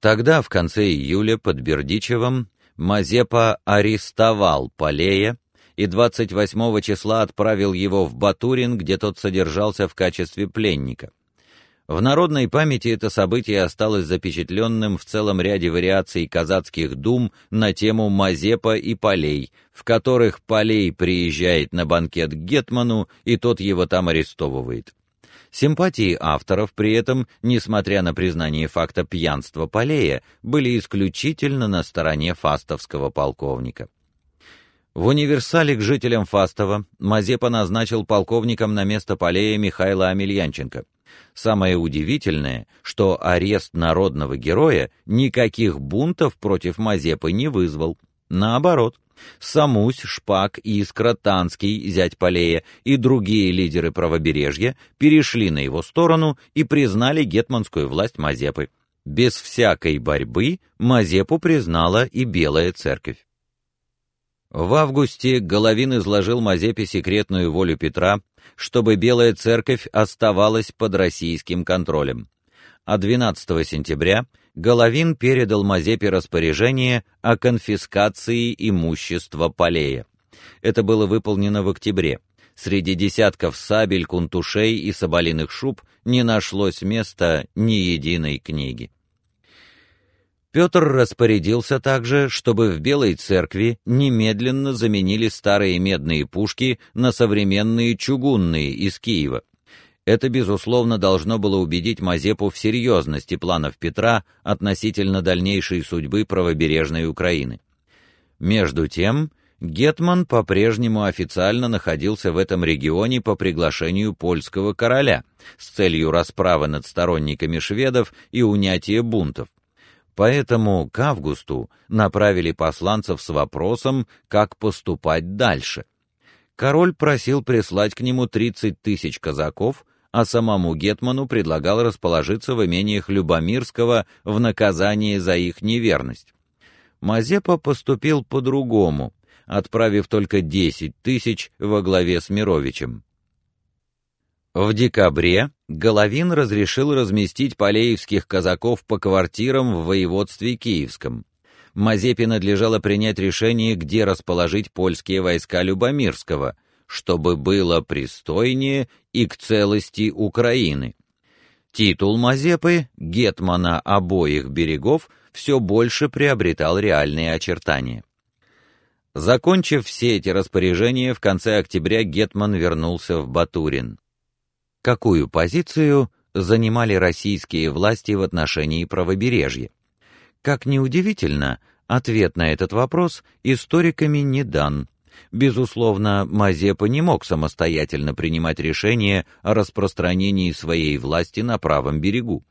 Тогда, в конце июля, под Бердичевом, Мазепа арестовал Полея и 28 числа отправил его в Батурин, где тот содержался в качестве пленника. В народной памяти это событие осталось запечатленным в целом ряде вариаций казацких дум на тему Мазепа и Полей, в которых Полей приезжает на банкет к гетману, и тот его там арестовывает. Симпатии авторов при этом, несмотря на признание факта пьянства Полея, были исключительно на стороне фастовского полковника. В универсале к жителям Фастова Мазепа назначил полковником на место Полея Михаила Амельянченко. Самое удивительное, что арест народного героя никаких бунтов против Мазепы не вызвал. Наоборот, Самусь, Шпак, Искра, Танский, зять Полея и другие лидеры правобережья перешли на его сторону и признали гетманскую власть Мазепы. Без всякой борьбы Мазепу признала и Белая церковь. В августе Головин изложил Мазепе секретную волю Петра, чтобы Белая церковь оставалась под российским контролем. А 12 сентября Головин передал Мазепе распоряжение о конфискации имущества Полея. Это было выполнено в октябре. Среди десятков сабель, кунтушей и соболиных шуб не нашлось места ни единой книги. Петр распорядился также, чтобы в Белой церкви немедленно заменили старые медные пушки на современные чугунные из Киева. Это, безусловно, должно было убедить Мазепу в серьезности планов Петра относительно дальнейшей судьбы правобережной Украины. Между тем, Гетман по-прежнему официально находился в этом регионе по приглашению польского короля с целью расправы над сторонниками шведов и унятия бунтов. Поэтому к августу направили посланцев с вопросом, как поступать дальше. Король просил прислать к нему 30 тысяч казаков, а самому гетману предлагал расположиться в имениях Любомирского в наказание за их неверность. Мазепа поступил по-другому, отправив только 10 тысяч во главе с Мировичем. В декабре Головин разрешил разместить полеевских казаков по квартирам в воеводстве Киевском. Мазепе надлежало принять решение, где расположить польские войска Любомирского, чтобы было пристойнее и к целости Украины. Титул Мазепы, гетмана обоих берегов, все больше приобретал реальные очертания. Закончив все эти распоряжения, в конце октября гетман вернулся в Батурин какую позицию занимали российские власти в отношении правобережья. Как ни удивительно, ответ на этот вопрос историками не дан. Безусловно, Мазепа не мог самостоятельно принимать решения о распространении своей власти на правом берегу.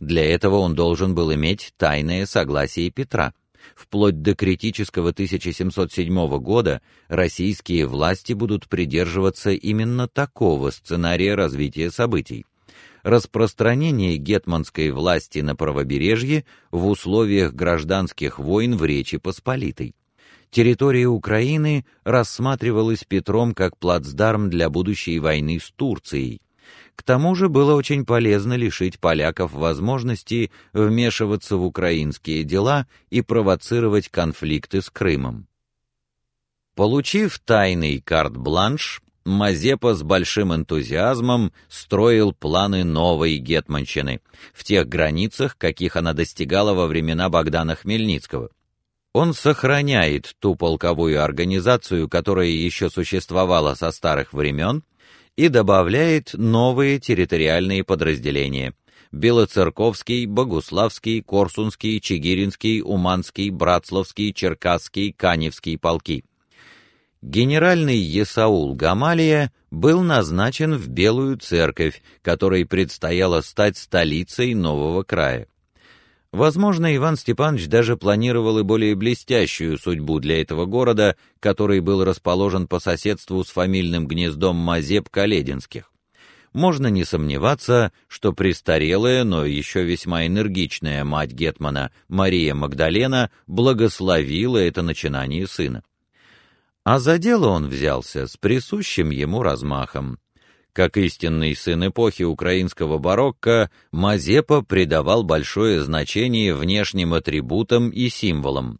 Для этого он должен был иметь тайное согласие Петра. Вплоть до критического 1707 года российские власти будут придерживаться именно такого сценария развития событий. Распространение гетманской власти на правобережье в условиях гражданских войн в Речи Посполитой. Территория Украины рассматривалась Петром как плацдарм для будущей войны с Турцией. К тому же было очень полезно лишить поляков возможности вмешиваться в украинские дела и провоцировать конфликты с Крымом. Получив тайный карт-бланш, Мазепа с большим энтузиазмом строил планы новой гетманщины в тех границах, каких она достигала во времена Богдана Хмельницкого. Он сохраняет ту полковую организацию, которая еще существовала со старых времен, и добавляет новые территориальные подразделения: Белоцерковский, Богуславский, Корсунский, Чигиринский, Уманский, Братславский, Черкасский, Каневский полки. Генеральный Есаул Гамалия был назначен в Белую церковь, которой предстояло стать столицей нового края. Возможно, Иван Степанович даже планировал и более блестящую судьбу для этого города, который был расположен по соседству с фамильным гнездом Мазеп-Калединских. Можно не сомневаться, что престарелая, но еще весьма энергичная мать гетмана Мария Магдалена благословила это начинание сына. А за дело он взялся с присущим ему размахом. Как истинный сын эпохи украинского барокко, Мазепа придавал большое значение внешним атрибутам и символам.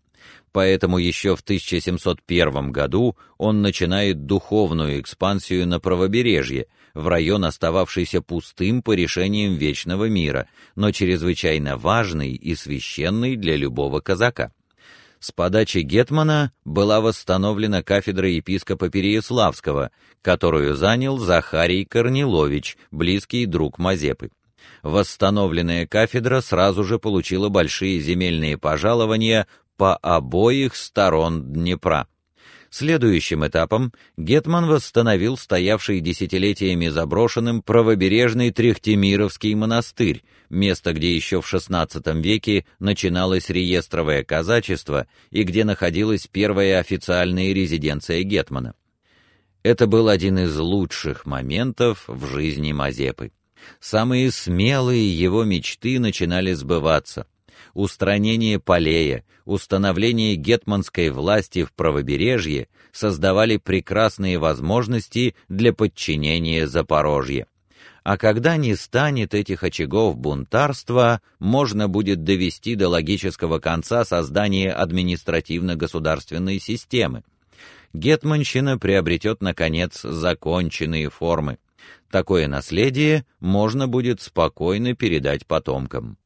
Поэтому еще в 1701 году он начинает духовную экспансию на правобережье, в район, остававшийся пустым по решениям вечного мира, но чрезвычайно важный и священный для любого казака. С подачи гетмана была восстановлена кафедра епископа Переяславского, которую занял Захарий Корнилович, близкий друг Мазепы. Восстановленная кафедра сразу же получила большие земельные пожалования по обоих сторон Днепра. Следующим этапом гетман восстановил стоявший десятилетиями заброшенным правобережный Трехтемировский монастырь, место, где еще в XVI веке начиналось реестровое казачество и где находилась первая официальная резиденция гетмана. Это был один из лучших моментов в жизни Мазепы. Самые смелые его мечты начинали сбываться. Устранение Полея, установление гетманской власти в правобережье создавали прекрасные возможности для подчинения Запорожья а когда не станет этих очагов бунтарства, можно будет довести до логического конца создание административно-государственной системы. Гетманщина приобретет наконец законченные формы. Такое наследие можно будет спокойно передать потомкам.